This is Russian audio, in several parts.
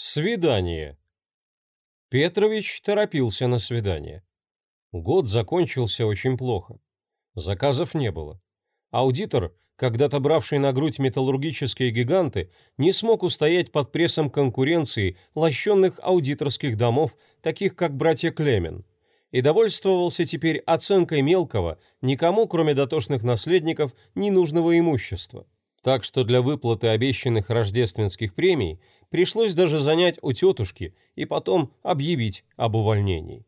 Свидание. Петрович торопился на свидание. Год закончился очень плохо. Заказов не было. Аудитор, когда-то бравший на грудь металлургические гиганты, не смог устоять под прессом конкуренции лощенных аудиторских домов, таких как братья Клемен, и довольствовался теперь оценкой мелкого, никому, кроме дотошных наследников, ненужного имущества. Так что для выплаты обещанных рождественских премий пришлось даже занять у тетушки и потом объявить об увольнении.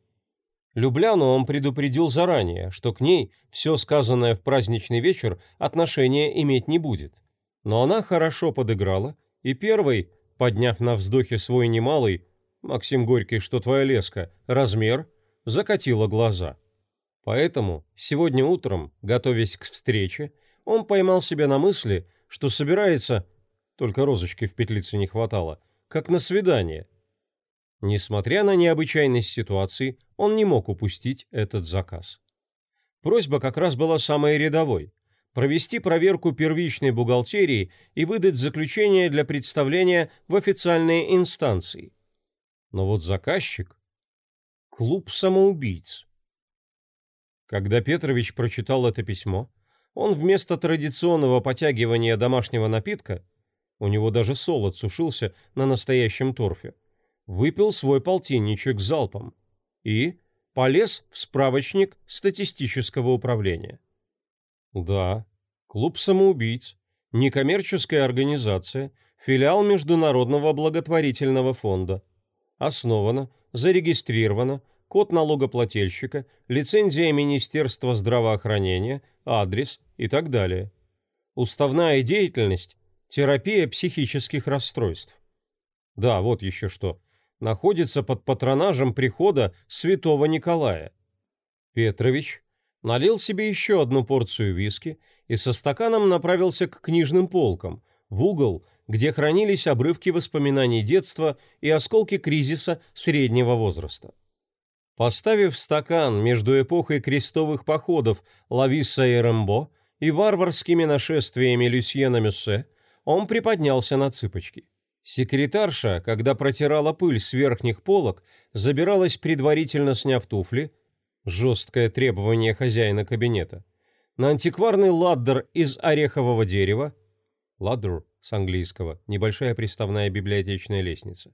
Любляну он предупредил заранее, что к ней все сказанное в праздничный вечер отношения иметь не будет. Но она хорошо подыграла, и первой, подняв на вздохе свой немалый «Максим Горький, что твоя леска, размер», закатила глаза. Поэтому сегодня утром, готовясь к встрече, он поймал себя на мысли, что собирается только розочки в петлице не хватало, как на свидание. Несмотря на необычайность ситуации, он не мог упустить этот заказ. Просьба как раз была самой рядовой – провести проверку первичной бухгалтерии и выдать заключение для представления в официальные инстанции. Но вот заказчик – клуб самоубийц. Когда Петрович прочитал это письмо, он вместо традиционного потягивания домашнего напитка у него даже солод сушился на настоящем торфе, выпил свой полтинничек залпом и полез в справочник статистического управления. Да, клуб самоубийц, некоммерческая организация, филиал Международного благотворительного фонда. Основано, зарегистрировано, код налогоплательщика, лицензия Министерства здравоохранения, адрес и так далее. Уставная деятельность Терапия психических расстройств. Да, вот еще что. Находится под патронажем прихода святого Николая. Петрович налил себе еще одну порцию виски и со стаканом направился к книжным полкам, в угол, где хранились обрывки воспоминаний детства и осколки кризиса среднего возраста. Поставив стакан между эпохой крестовых походов Лависа и Рэмбо и варварскими нашествиями Люсьена Мюссе, он приподнялся на цыпочки. Секретарша, когда протирала пыль с верхних полок, забиралась предварительно сняв туфли, жесткое требование хозяина кабинета, на антикварный ладдер из орехового дерева, ладдер с английского, небольшая приставная библиотечная лестница,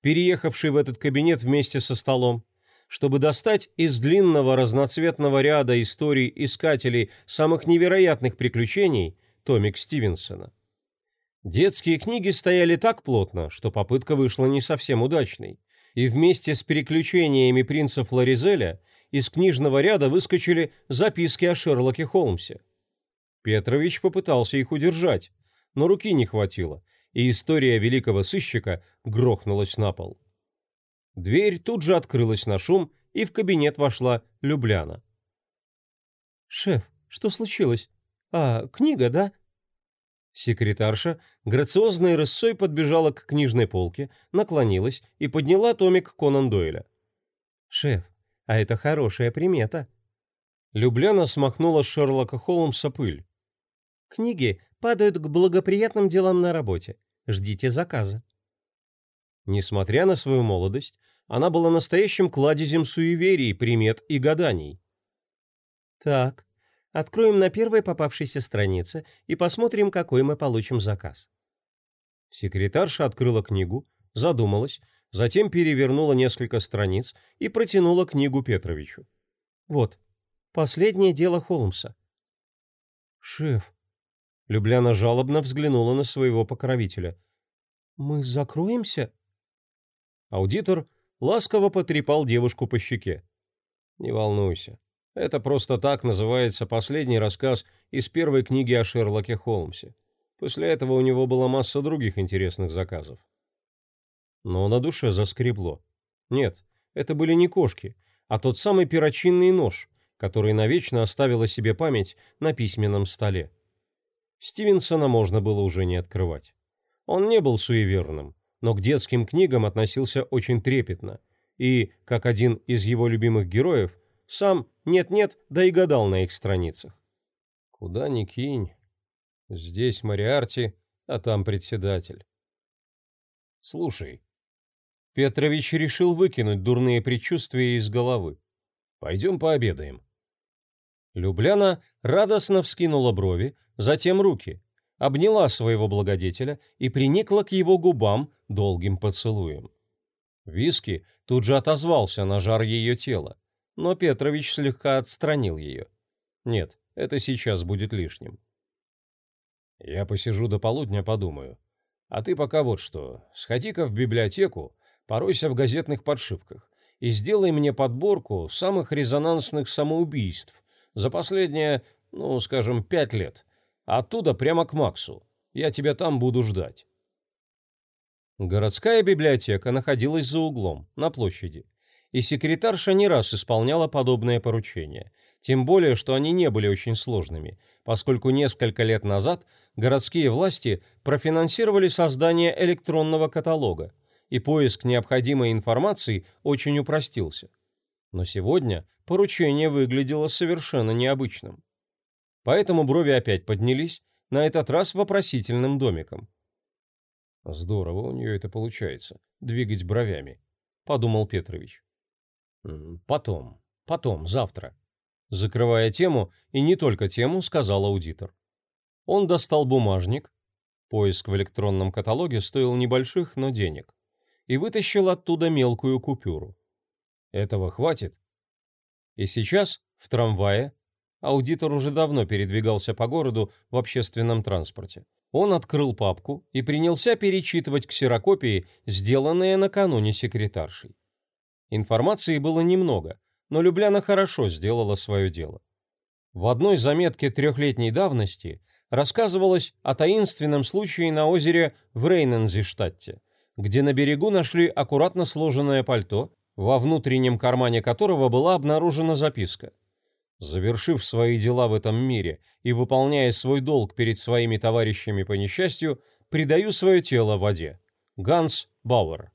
переехавший в этот кабинет вместе со столом, чтобы достать из длинного разноцветного ряда историй искателей самых невероятных приключений томик Стивенсона. Детские книги стояли так плотно, что попытка вышла не совсем удачной, и вместе с переключениями принца Флоризеля из книжного ряда выскочили записки о Шерлоке Холмсе. Петрович попытался их удержать, но руки не хватило, и история великого сыщика грохнулась на пол. Дверь тут же открылась на шум, и в кабинет вошла Любляна. «Шеф, что случилось? А, книга, да?» Секретарша грациозной рысцой подбежала к книжной полке, наклонилась и подняла томик Конан Дойля. «Шеф, а это хорошая примета». Любляна смахнула с Шерлока Холмса пыль. «Книги падают к благоприятным делам на работе. Ждите заказа». Несмотря на свою молодость, она была настоящим кладезем суеверий, примет и гаданий. «Так, Откроем на первой попавшейся странице и посмотрим, какой мы получим заказ. Секретарша открыла книгу, задумалась, затем перевернула несколько страниц и протянула книгу Петровичу. Вот, последнее дело Холмса. Шеф. Любляна жалобно взглянула на своего покровителя. Мы закроемся? Аудитор ласково потрепал девушку по щеке. Не волнуйся. Это просто так называется последний рассказ из первой книги о Шерлоке Холмсе. После этого у него была масса других интересных заказов. Но на душе заскребло. Нет, это были не кошки, а тот самый перочинный нож, который навечно оставил о себе память на письменном столе. Стивенсона можно было уже не открывать. Он не был суеверным, но к детским книгам относился очень трепетно, и, как один из его любимых героев, сам нет-нет, да и гадал на их страницах. Куда ни кинь. Здесь Мариарти, а там председатель. Слушай, Петрович решил выкинуть дурные предчувствия из головы. «Пойдем пообедаем». Любляна радостно вскинула брови, затем руки, обняла своего благодетеля и приникла к его губам долгим поцелуем. Виски тут же отозвался на жар ее тела, но Петрович слегка отстранил ее. Нет, это сейчас будет лишним. «Я посижу до полудня, подумаю. А ты пока вот что, сходи-ка в библиотеку, поройся в газетных подшивках и сделай мне подборку самых резонансных самоубийств за последние, ну, скажем, пять лет. Оттуда прямо к Максу. Я тебя там буду ждать. Городская библиотека находилась за углом, на площади, и секретарша не раз исполняла подобные поручения, тем более, что они не были очень сложными, поскольку несколько лет назад городские власти профинансировали создание электронного каталога, и поиск необходимой информации очень упростился. Но сегодня поручение выглядело совершенно необычным. Поэтому брови опять поднялись, на этот раз вопросительным домиком. «Здорово у нее это получается, двигать бровями», — подумал Петрович. «Потом, потом, завтра», — закрывая тему, и не только тему, сказал аудитор. Он достал бумажник, поиск в электронном каталоге стоил небольших, но денег, и вытащил оттуда мелкую купюру. «Этого хватит?» И сейчас, в трамвае, аудитор уже давно передвигался по городу в общественном транспорте. Он открыл папку и принялся перечитывать ксерокопии, сделанные накануне секретаршей. Информации было немного, но Любляна хорошо сделала свое дело. В одной заметке трехлетней давности рассказывалось о таинственном случае на озере в Рейнензиштадте, где на берегу нашли аккуратно сложенное пальто, во внутреннем кармане которого была обнаружена записка. Завершив свои дела в этом мире и выполняя свой долг перед своими товарищами по несчастью, предаю свое тело воде. Ганс Бауэр.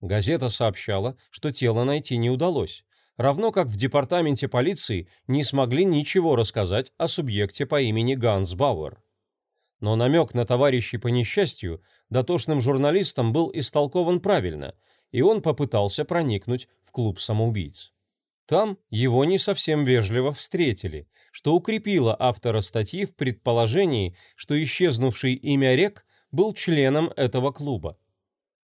Газета сообщала, что тело найти не удалось, равно как в департаменте полиции не смогли ничего рассказать о субъекте по имени Ганс Бауэр. Но намек на товарищей по несчастью дотошным журналистам был истолкован правильно – и он попытался проникнуть в клуб самоубийц. Там его не совсем вежливо встретили, что укрепило автора статьи в предположении, что исчезнувший имя Рек был членом этого клуба.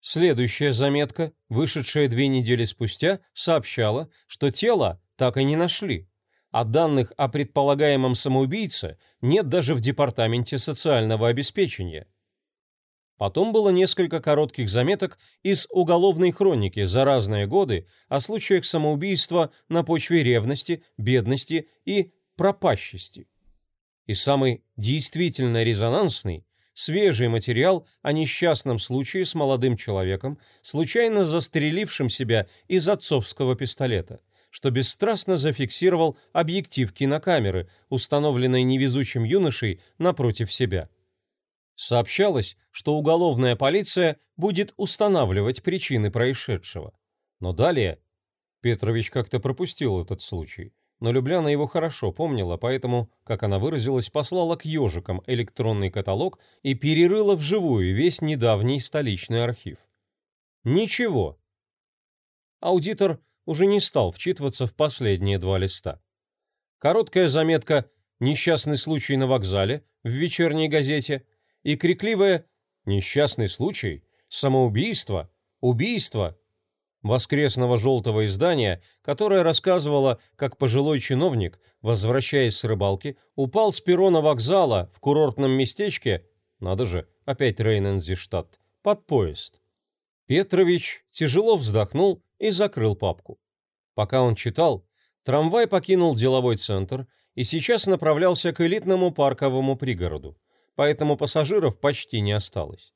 Следующая заметка, вышедшая две недели спустя, сообщала, что тело так и не нашли, а данных о предполагаемом самоубийце нет даже в департаменте социального обеспечения. Потом было несколько коротких заметок из уголовной хроники за разные годы о случаях самоубийства на почве ревности, бедности и пропащести. И самый действительно резонансный свежий материал о несчастном случае с молодым человеком, случайно застрелившим себя из отцовского пистолета, что бесстрастно зафиксировал объектив кинокамеры, установленной невезучим юношей напротив себя. Сообщалось, что уголовная полиция будет устанавливать причины происшедшего. Но далее Петрович как-то пропустил этот случай, но Любляна его хорошо помнила, поэтому, как она выразилась, послала к ежикам электронный каталог и перерыла вживую весь недавний столичный архив. Ничего. Аудитор уже не стал вчитываться в последние два листа. Короткая заметка «Несчастный случай на вокзале» в вечерней газете и крикливое «Несчастный случай», «Самоубийство», «Убийство» воскресного желтого издания, которое рассказывало, как пожилой чиновник, возвращаясь с рыбалки, упал с перрона вокзала в курортном местечке, надо же, опять Рейнензиштадт, под поезд. Петрович тяжело вздохнул и закрыл папку. Пока он читал, трамвай покинул деловой центр и сейчас направлялся к элитному парковому пригороду поэтому пассажиров почти не осталось.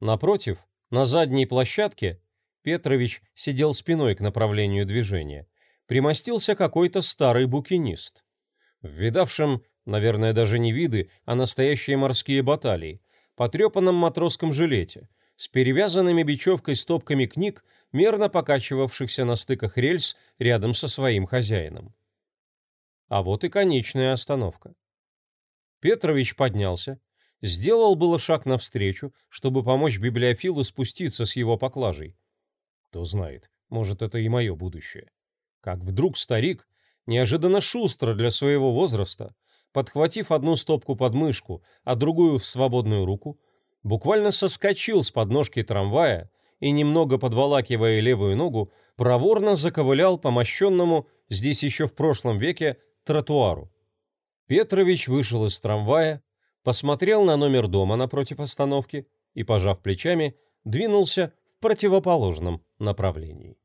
Напротив, на задней площадке Петрович сидел спиной к направлению движения. Примостился какой-то старый букинист. В видавшем, наверное, даже не виды, а настоящие морские баталии, потрепанном матросском жилете, с перевязанными бечевкой стопками книг, мерно покачивавшихся на стыках рельс рядом со своим хозяином. А вот и конечная остановка. Петрович поднялся, Сделал было шаг навстречу, чтобы помочь библиофилу спуститься с его поклажей, Кто знает, может, это и мое будущее. Как вдруг старик, неожиданно шустро для своего возраста, подхватив одну стопку под мышку, а другую в свободную руку, буквально соскочил с подножки трамвая и, немного подволакивая левую ногу, проворно заковылял по мощенному, здесь еще в прошлом веке, тротуару. Петрович вышел из трамвая, посмотрел на номер дома напротив остановки и, пожав плечами, двинулся в противоположном направлении.